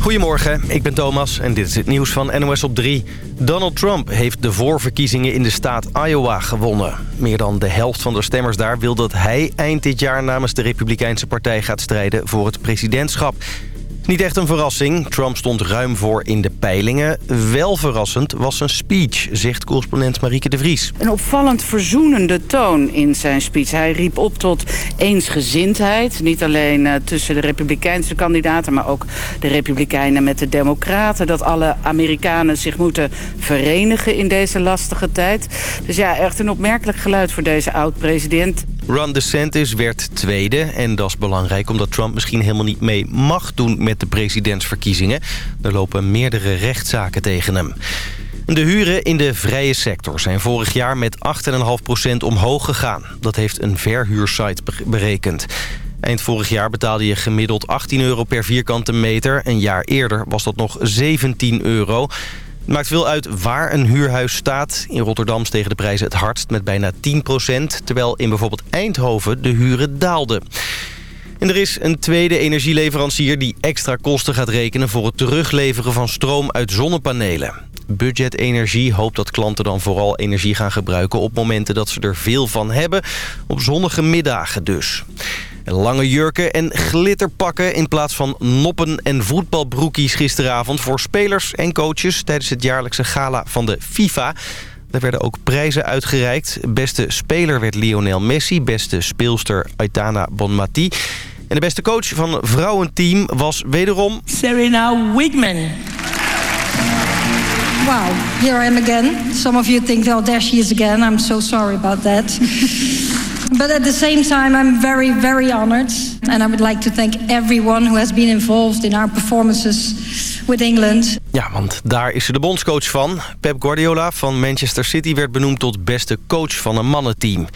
Goedemorgen, ik ben Thomas en dit is het nieuws van NOS op 3. Donald Trump heeft de voorverkiezingen in de staat Iowa gewonnen. Meer dan de helft van de stemmers daar wil dat hij eind dit jaar namens de Republikeinse Partij gaat strijden voor het presidentschap. Niet echt een verrassing. Trump stond ruim voor in de peilingen. Wel verrassend was zijn speech, zegt correspondent Marieke de Vries. Een opvallend verzoenende toon in zijn speech. Hij riep op tot eensgezindheid. Niet alleen uh, tussen de republikeinse kandidaten... maar ook de republikeinen met de democraten. Dat alle Amerikanen zich moeten verenigen in deze lastige tijd. Dus ja, echt een opmerkelijk geluid voor deze oud-president. Ron DeSantis werd tweede. En dat is belangrijk omdat Trump misschien helemaal niet mee mag doen met de presidentsverkiezingen. Er lopen meerdere rechtszaken tegen hem. De huren in de vrije sector zijn vorig jaar met 8,5% omhoog gegaan. Dat heeft een verhuursite berekend. Eind vorig jaar betaalde je gemiddeld 18 euro per vierkante meter. Een jaar eerder was dat nog 17 euro. Het maakt veel uit waar een huurhuis staat. In Rotterdam stegen de prijzen het hardst met bijna 10% terwijl in bijvoorbeeld Eindhoven de huren daalden. En er is een tweede energieleverancier die extra kosten gaat rekenen... voor het terugleveren van stroom uit zonnepanelen. Budget Energie hoopt dat klanten dan vooral energie gaan gebruiken... op momenten dat ze er veel van hebben. Op zonnige middagen dus. Lange jurken en glitterpakken in plaats van noppen en voetbalbroekies gisteravond... voor spelers en coaches tijdens het jaarlijkse gala van de FIFA... Er werden ook prijzen uitgereikt. Beste speler werd Lionel Messi. Beste speelster Aitana Bonmati. En de beste coach van vrouwenteam was wederom... Serena Wigman. Wow, here I am again. Some of you think, oh, there she is again. I'm so sorry about that. But at the same time, I'm very, very honored. And I would like to thank everyone who has been involved in our performances with England. Ja, want daar is ze de bondscoach van. Pep Guardiola van Manchester City werd benoemd tot beste coach van een mannenteam.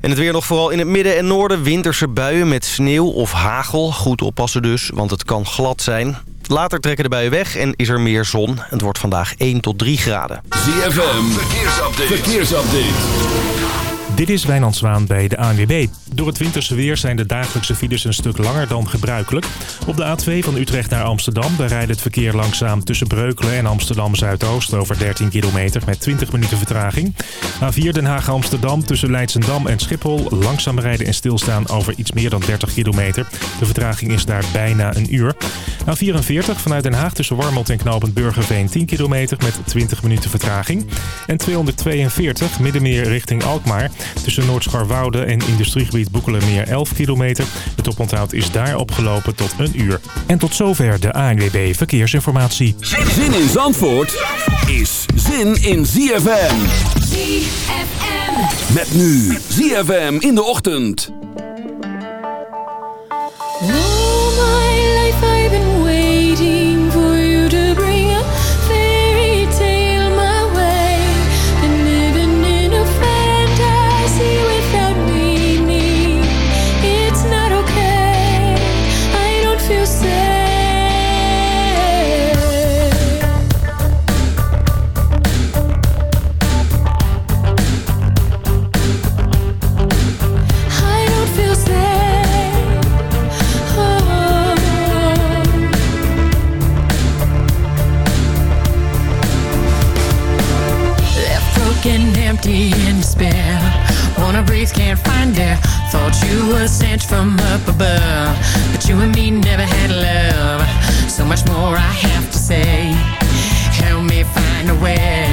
En het weer nog vooral in het midden en noorden. Winterse buien met sneeuw of hagel. Goed oppassen dus, want het kan glad zijn. Later trekken de buien weg en is er meer zon. Het wordt vandaag 1 tot 3 graden. ZFM, verkeersupdate. verkeersupdate. Dit is Wijnand Zwaan bij de ANWB. Door het winterse weer zijn de dagelijkse files een stuk langer dan gebruikelijk. Op de A2 van Utrecht naar Amsterdam... daar rijdt het verkeer langzaam tussen Breukelen en Amsterdam-Zuidoost... over 13 kilometer met 20 minuten vertraging. A4 Den Haag-Amsterdam tussen Leidsendam en Schiphol... langzaam rijden en stilstaan over iets meer dan 30 kilometer. De vertraging is daar bijna een uur. A44 vanuit Den Haag tussen Warmond en Knopend Burgerveen 10 kilometer met 20 minuten vertraging. En 242 Middenmeer richting Alkmaar tussen Noordscharwoude en industriegebied Boekelermeer 11 kilometer. Het oponthoud is daar opgelopen tot een uur. En tot zover de ANWB Verkeersinformatie. Zin in Zandvoort is zin in ZFM. ZFM. Met nu ZFM in de ochtend. light from up above. But you and me never had love. So much more I have to say. Help me find a way.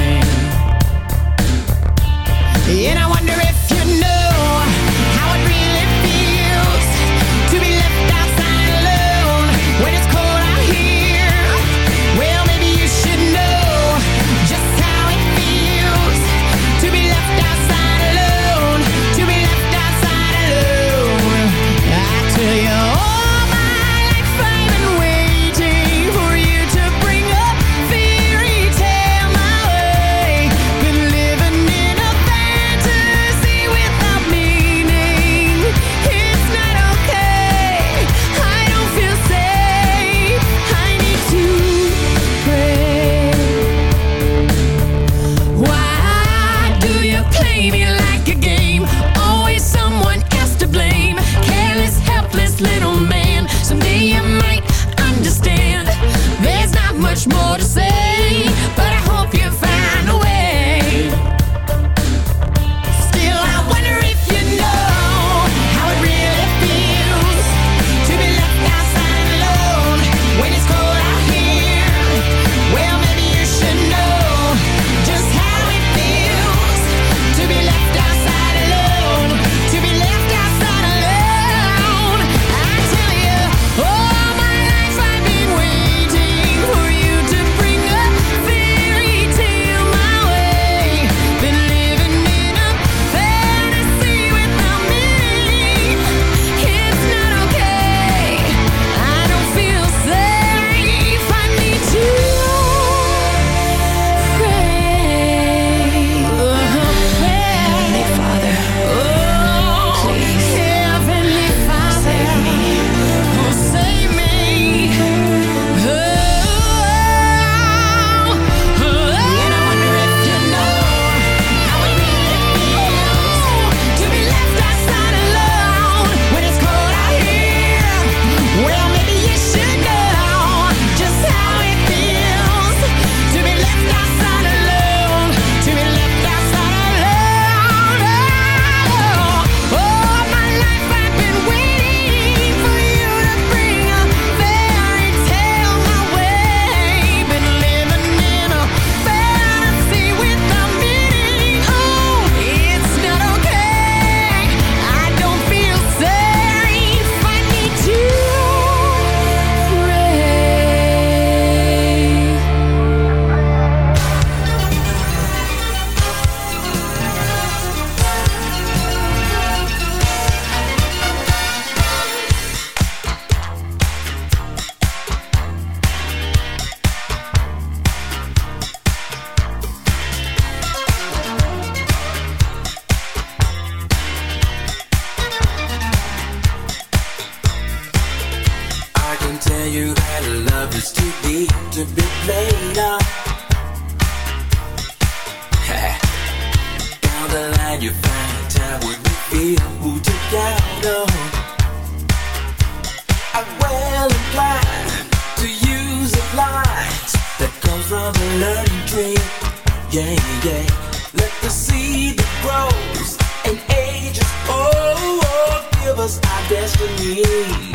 yeah, yeah. Let the seed that grows and ages old give us our destiny.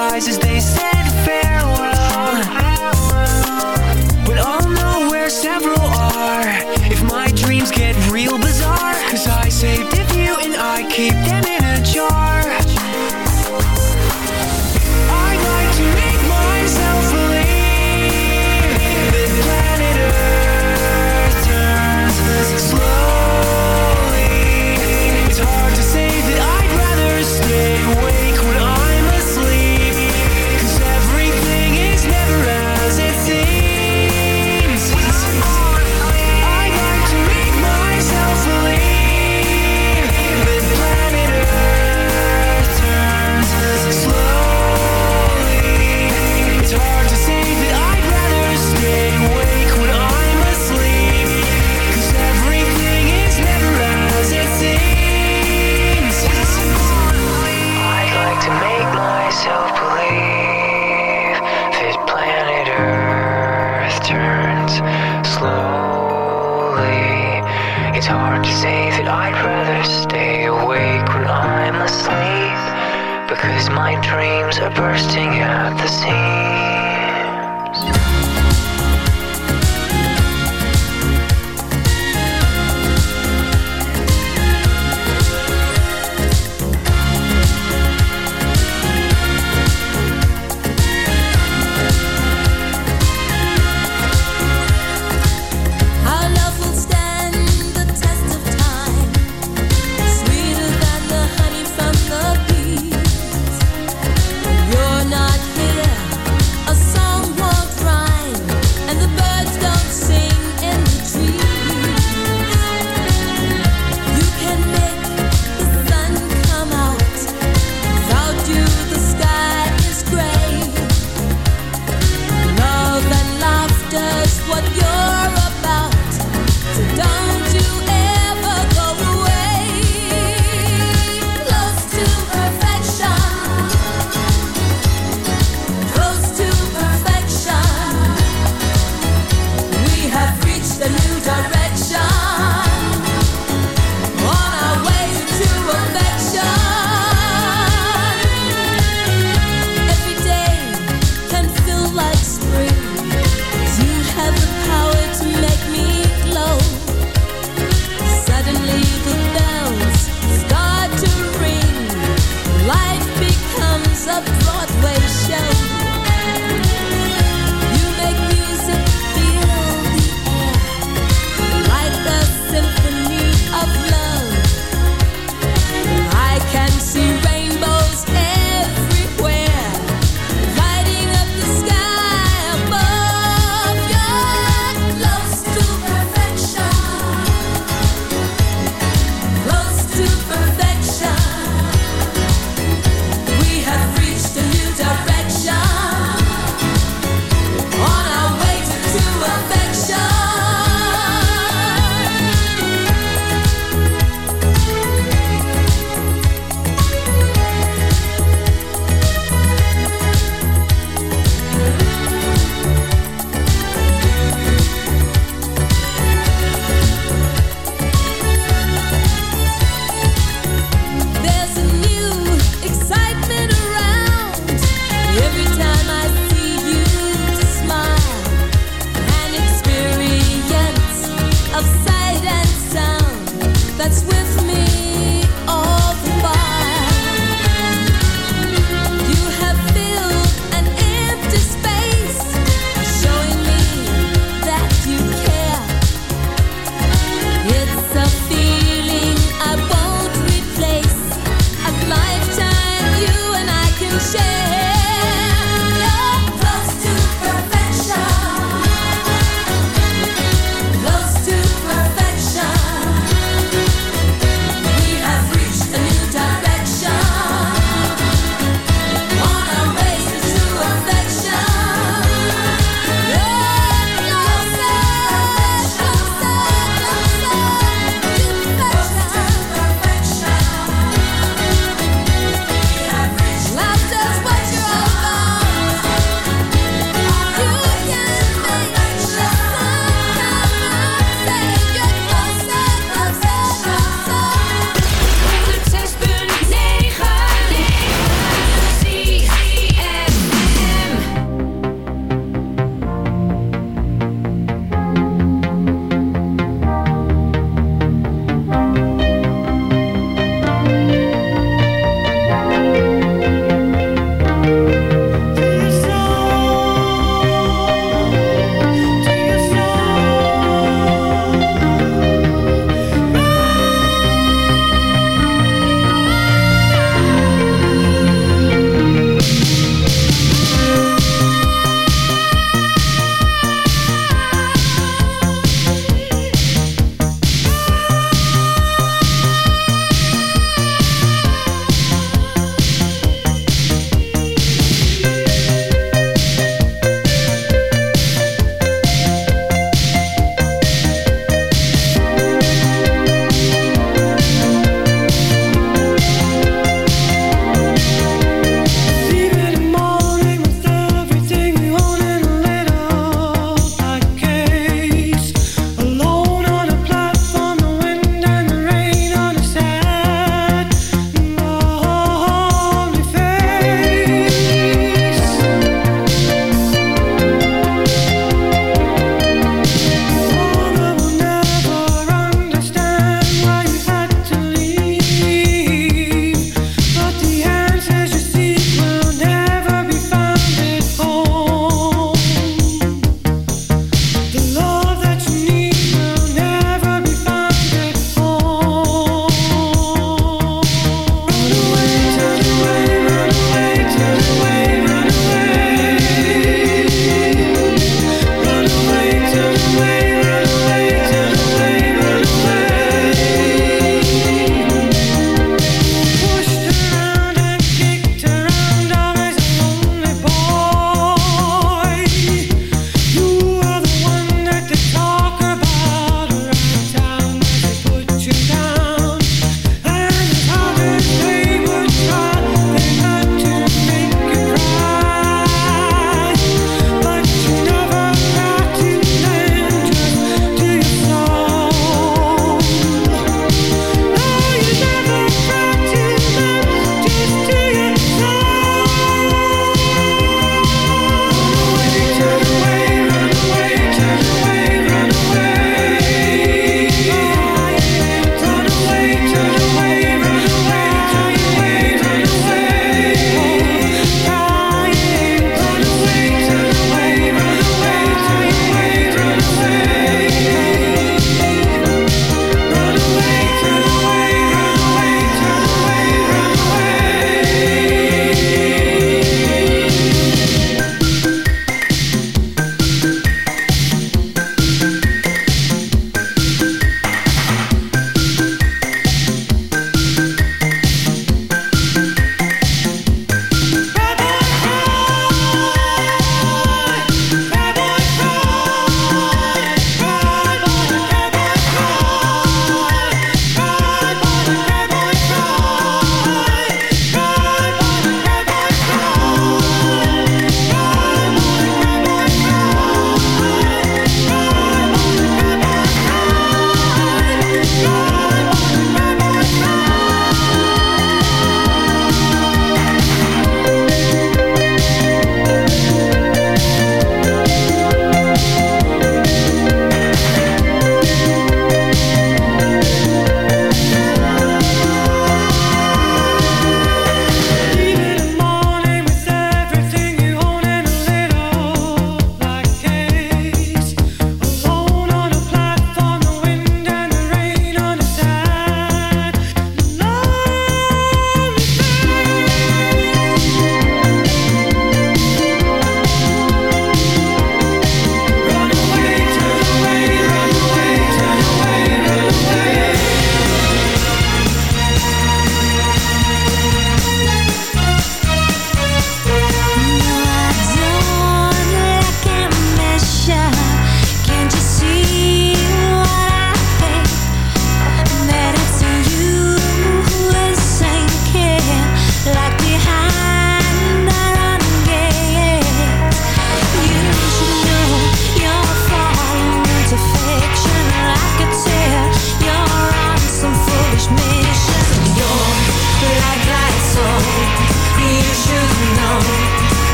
as they say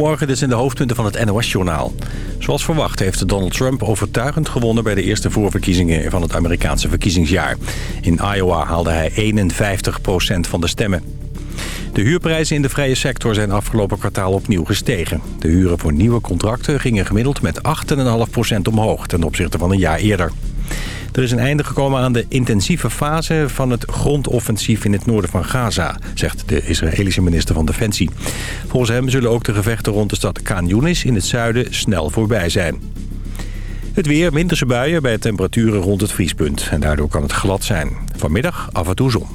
Goedemorgen, dit zijn de hoofdpunten van het NOS-journaal. Zoals verwacht heeft Donald Trump overtuigend gewonnen... bij de eerste voorverkiezingen van het Amerikaanse verkiezingsjaar. In Iowa haalde hij 51% van de stemmen. De huurprijzen in de vrije sector zijn afgelopen kwartaal opnieuw gestegen. De huren voor nieuwe contracten gingen gemiddeld met 8,5% omhoog... ten opzichte van een jaar eerder. Er is een einde gekomen aan de intensieve fase van het grondoffensief in het noorden van Gaza, zegt de Israëlische minister van Defensie. Volgens hem zullen ook de gevechten rond de stad Khan Yunis in het zuiden snel voorbij zijn. Het weer, winterse buien bij temperaturen rond het vriespunt. En daardoor kan het glad zijn. Vanmiddag af en toe zon.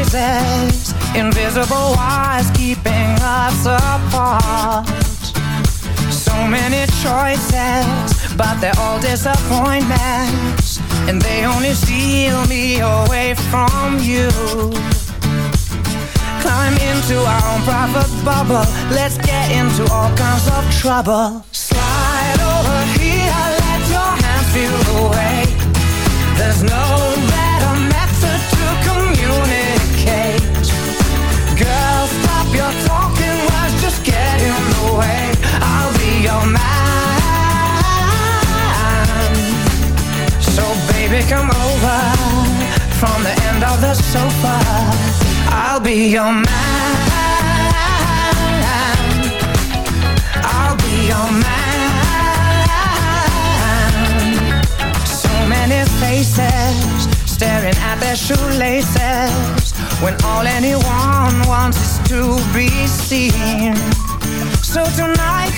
Noises, invisible wires keeping us apart. So many choices, but they're all disappointments, and they only steal me away from you. Climb into our own private bubble, let's get into all kinds of trouble. Slide over here, let your hands feel the way. There's no I'll be your man. So baby, come over from the end of the sofa. I'll be your man. I'll be your man. So many faces staring at their shoelaces when all anyone wants is to be seen. So tonight,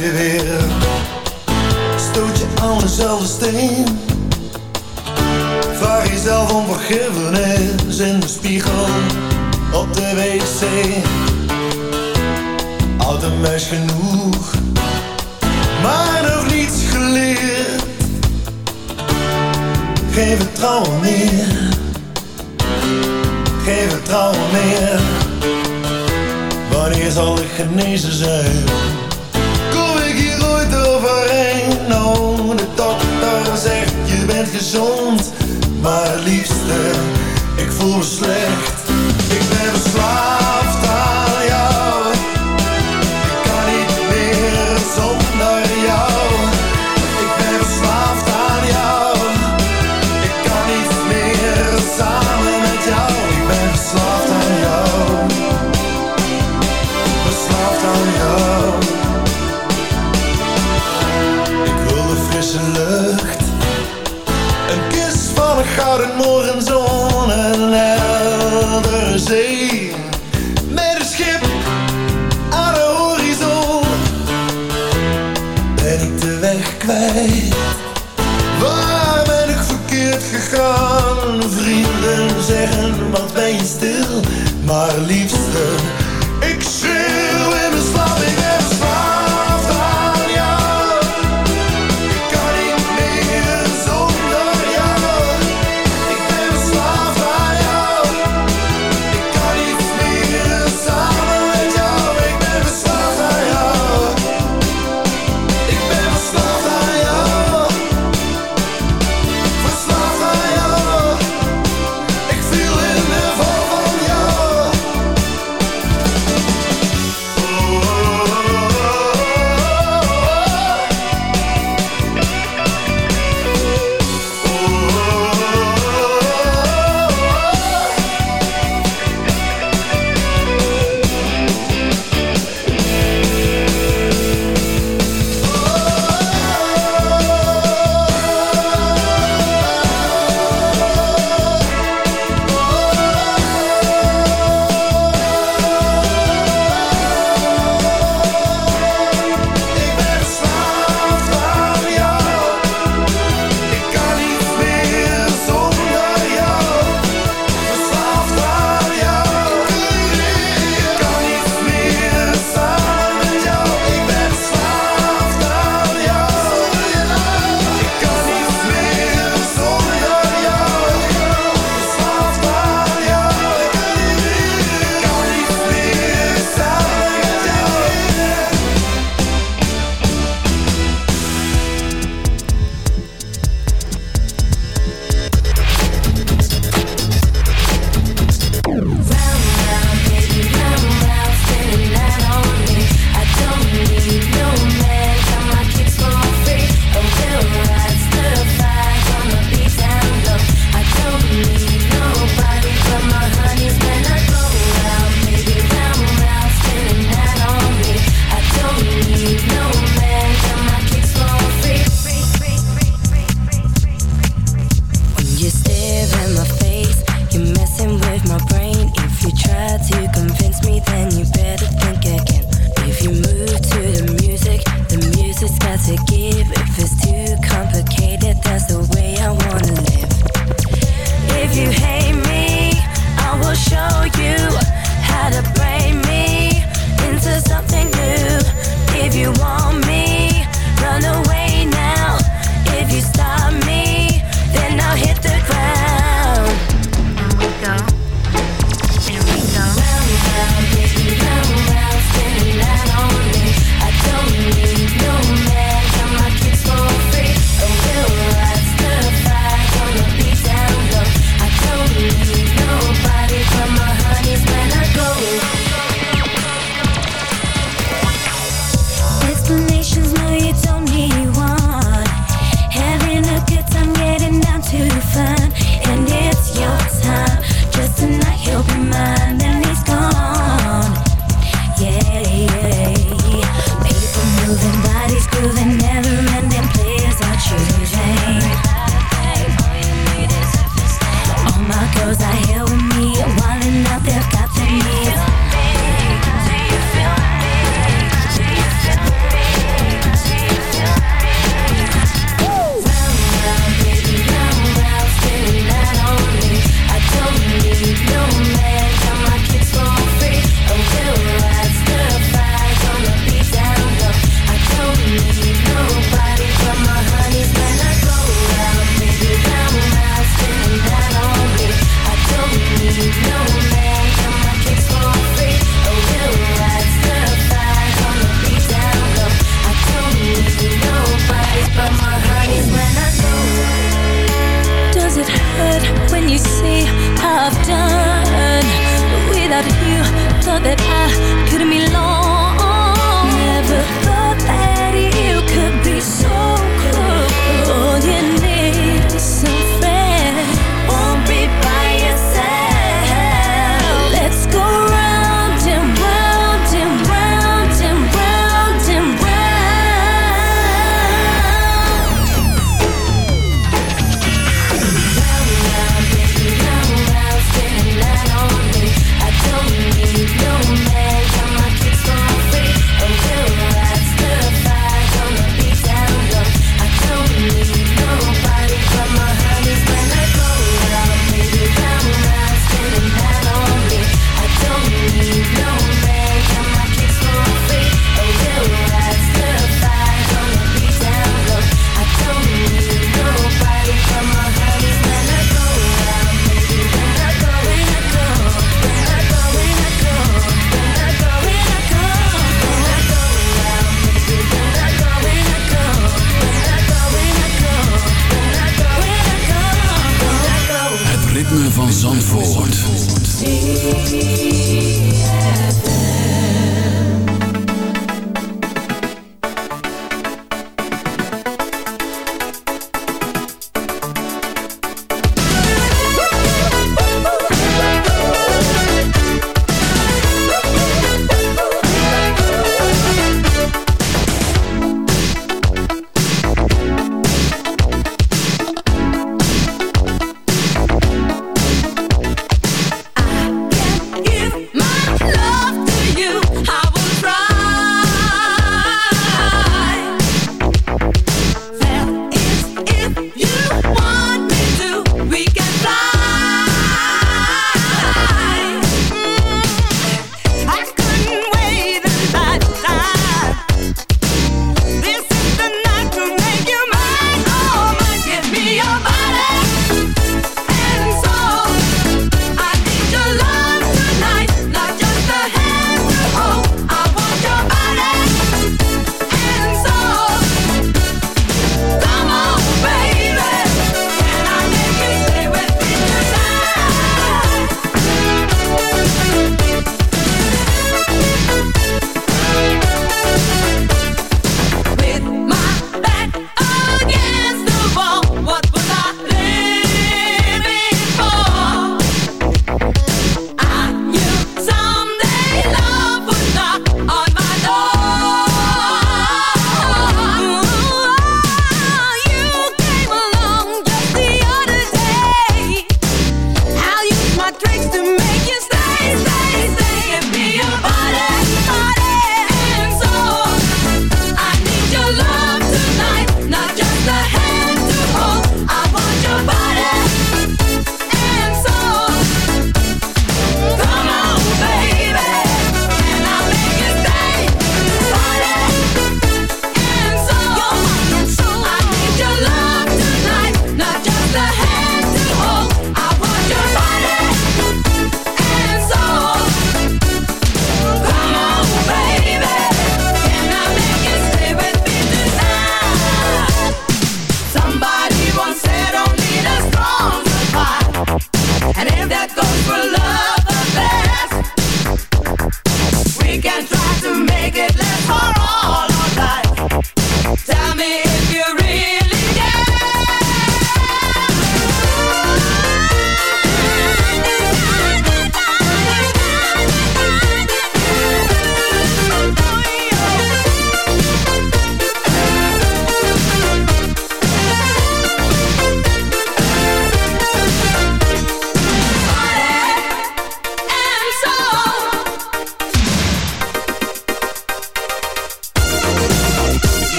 je weer. Stoot je aan dezelfde steen. Vraag jezelf om vergiffenis in de spiegel op de wc. Oud en wijs genoeg, maar nog niets geleerd. Geen vertrouwen meer, geen vertrouwen meer. Wanneer zal ik genezen zijn? nou, de dokter zegt je bent gezond Maar liefste, ik voel me slecht. Ik ben bezwaar my leave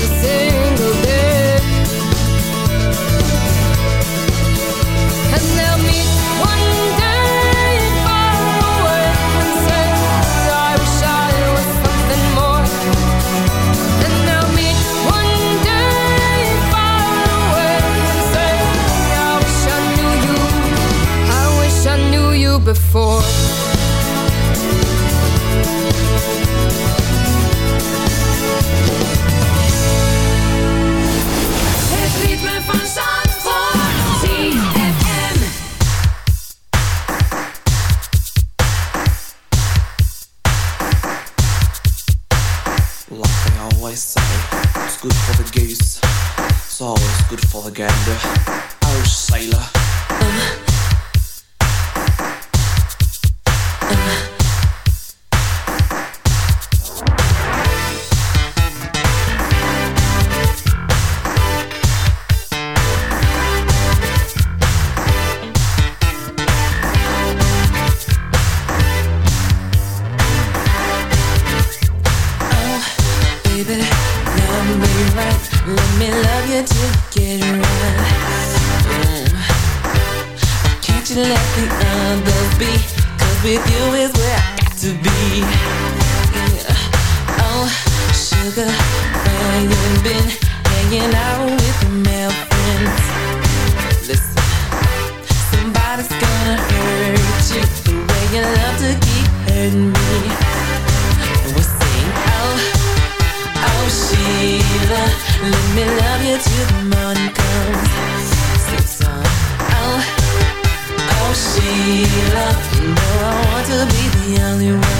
the same you